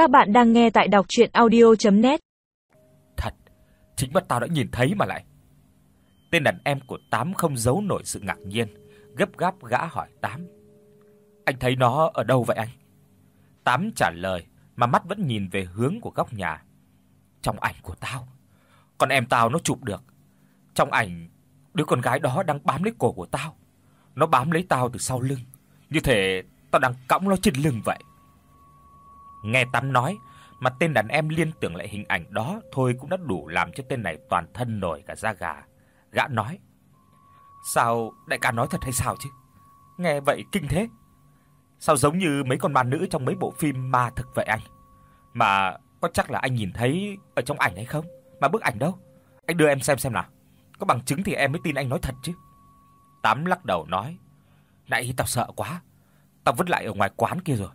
Các bạn đang nghe tại đọc audio net Thật, chính mắt tao đã nhìn thấy mà lại. Tên đàn em của Tám không giấu nổi sự ngạc nhiên, gấp gáp gã hỏi Tám: "Anh thấy nó ở đâu vậy anh?" Tám trả lời mà mắt vẫn nhìn về hướng của góc nhà. "Trong ảnh của tao, con em tao nó chụp được. Trong ảnh, đứa con gái đó đang bám lấy cổ của tao. Nó bám lấy tao từ sau lưng, như thể tao đang cõng nó trên lưng vậy." Nghe Tám nói, mà tên đàn em liên tưởng lại hình ảnh đó thôi cũng đã đủ làm cho tên này toàn thân nổi cả da gà. Gã nói: "Sao đại ca nói thật hay sao chứ? Nghe vậy kinh thế. Sao giống như mấy con ma nữ trong mấy bộ phim ma thực vậy anh? Mà có chắc là anh nhìn thấy ở trong ảnh hay không? Mà bức ảnh đâu? Anh đưa em xem xem nào. Có bằng chứng thì em mới tin anh nói thật chứ." Tám lắc đầu nói: "Nãy tao sợ quá, tao vứt lại ở ngoài quán kia rồi."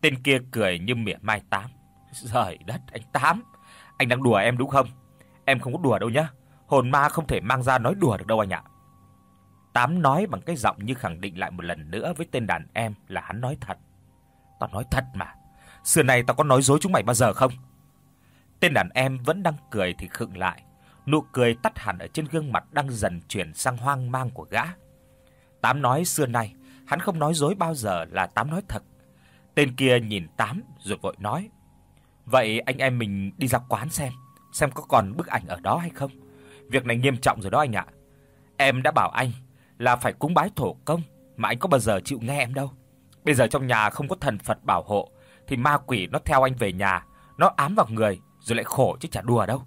Tên kia cười như mỉa mai Tám. "Giời đất, anh Tám, anh đang đùa em đúng không? Em không có đùa đâu nhá. Hồn ma không thể mang ra nói đùa được đâu anh ạ." Tám nói bằng cái giọng như khẳng định lại một lần nữa với tên đàn em là hắn nói thật. "Tao nói thật mà. Xưa này tao có nói dối chúng mày bao giờ không?" Tên đàn em vẫn đang cười thì khựng lại, nụ cười tắt hẳn ở trên gương mặt đang dần chuyển sang hoang mang của gã. Tám nói xưa nay hắn không nói dối bao giờ là Tám nói thật. Tên kia nhìn Tám rồi vội nói: "Vậy anh em mình đi ra quán xem, xem có còn bức ảnh ở đó hay không. Việc này nghiêm trọng rồi đó anh ạ. Em đã bảo anh là phải cúng bái thổ công mà anh có bao giờ chịu nghe em đâu. Bây giờ trong nhà không có thần Phật bảo hộ thì ma quỷ nó theo anh về nhà, nó ám vào người rồi lại khổ chứ chả đùa đâu."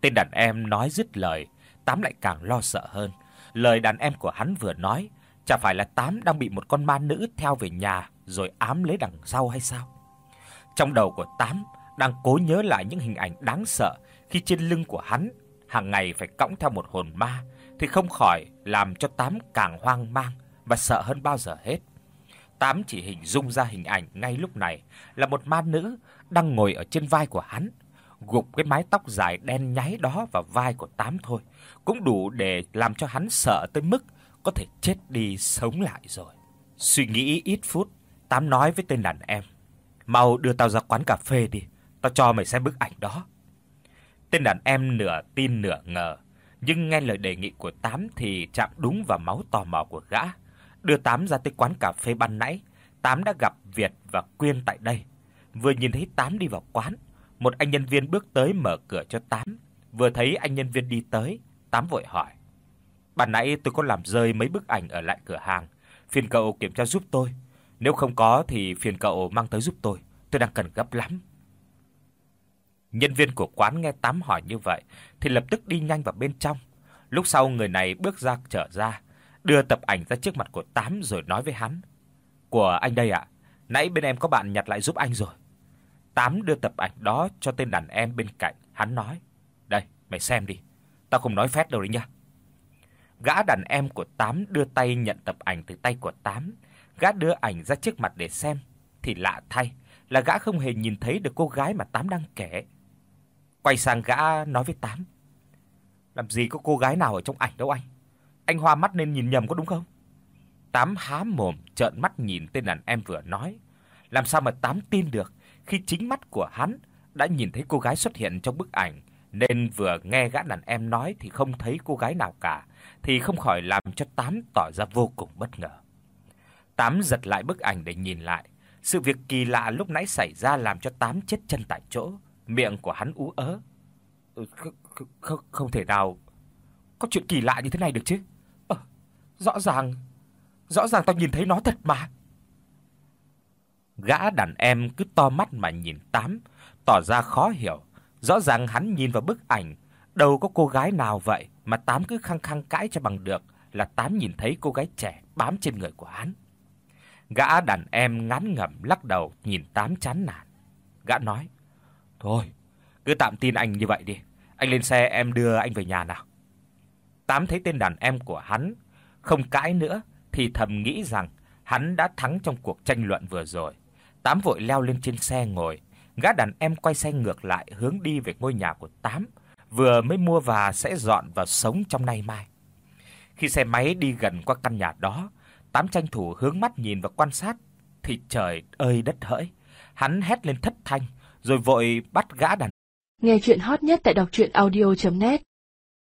Tên đàn em nói dứt lời, Tám lại càng lo sợ hơn. Lời đàn em của hắn vừa nói, chả phải là Tám đang bị một con ma nữ theo về nhà rồi ám lấy đằng sau hay sao? Trong đầu của Tám đang cố nhớ lại những hình ảnh đáng sợ khi trên lưng của hắn hàng ngày phải cõng theo một hồn ma thì không khỏi làm cho Tám càng hoang mang và sợ hơn bao giờ hết. Tám chỉ hình dung ra hình ảnh ngay lúc này là một ma nữ đang ngồi ở trên vai của hắn, gục cái mái tóc dài đen nháy đó vào vai của Tám thôi, cũng đủ để làm cho hắn sợ tới mức có thể chết đi sống lại rồi. Suy nghĩ ít phút, Tám nói với tên đàn em: "Mau đưa tao ra quán cà phê đi, tao cho mày xem bức ảnh đó." Tên đàn em nửa tin nửa ngờ, nhưng nghe lời đề nghị của Tám thì chạm đúng vào máu tò mò của gã. Đưa Tám ra tới quán cà phê ban nãy, Tám đã gặp Việt và Quyên tại đây. Vừa nhìn thấy Tám đi vào quán, một anh nhân viên bước tới mở cửa cho Tám. Vừa thấy anh nhân viên đi tới, Tám vội hỏi: bạn nãy tôi có làm rơi mấy bức ảnh ở lại cửa hàng, phiền cậu kiểm tra giúp tôi." Nếu không có thì phiền cậu mang tới giúp tôi, tôi đang cần gấp lắm. Nhân viên của quán nghe Tám hỏi như vậy thì lập tức đi nhanh vào bên trong. Lúc sau người này bước ra trở ra, đưa tập ảnh ra trước mặt của Tám rồi nói với hắn: "Của anh đây ạ, nãy bên em có bạn nhặt lại giúp anh rồi." Tám đưa tập ảnh đó cho tên đàn em bên cạnh, hắn nói: "Đây, mày xem đi, tao không nói phét đâu đấy nhá." Gã đàn em của Tám đưa tay nhận tập ảnh từ tay của Tám Gã đưa ảnh ra trước mặt để xem, thì lạ thay là gã không hề nhìn thấy được cô gái mà Tám đang kể. Quay sang gã nói với Tám: "Làm gì có cô gái nào ở trong ảnh đâu anh? Anh hoa mắt nên nhìn nhầm có đúng không?" Tám há mồm trợn mắt nhìn tên đàn em vừa nói, làm sao mà Tám tin được khi chính mắt của hắn đã nhìn thấy cô gái xuất hiện trong bức ảnh, nên vừa nghe gã đàn em nói thì không thấy cô gái nào cả, thì không khỏi làm cho Tám tỏ ra vô cùng bất ngờ. Tám giật lại bức ảnh để nhìn lại. Sự việc kỳ lạ lúc nãy xảy ra làm cho Tám chết chân tại chỗ, miệng của hắn ú ớ. Ừ, không, không, không thể nào có chuyện kỳ lạ như thế này được chứ. Ờ, rõ ràng rõ ràng tao nhìn thấy nó thật mà. Gã đàn em cứ to mắt mà nhìn Tám, tỏ ra khó hiểu. Rõ ràng hắn nhìn vào bức ảnh, đâu có cô gái nào vậy mà Tám cứ khăng khăng cãi cho bằng được là Tám nhìn thấy cô gái trẻ bám trên người của hắn. Gã đàn em ngán ngẩm lắc đầu nhìn Tám chán nản. Gã nói: "Thôi, cứ tạm tin anh như vậy đi. Anh lên xe em đưa anh về nhà nào." Tám thấy tên đàn em của hắn không cãi nữa thì thầm nghĩ rằng hắn đã thắng trong cuộc tranh luận vừa rồi. Tám vội leo lên trên xe ngồi, gã đàn em quay xe ngược lại hướng đi về ngôi nhà của Tám, vừa mới mua và sẽ dọn vào sống trong nay mai. Khi xe máy đi gần qua căn nhà đó, Tám tranh thủ hướng mắt nhìn và quan sát thì trời ơi đất hỡi, Hắn hét lên thất thanh, rồi vội bắt gã đàn. Nghe truyện hot nhất tại doctruyenaudio.net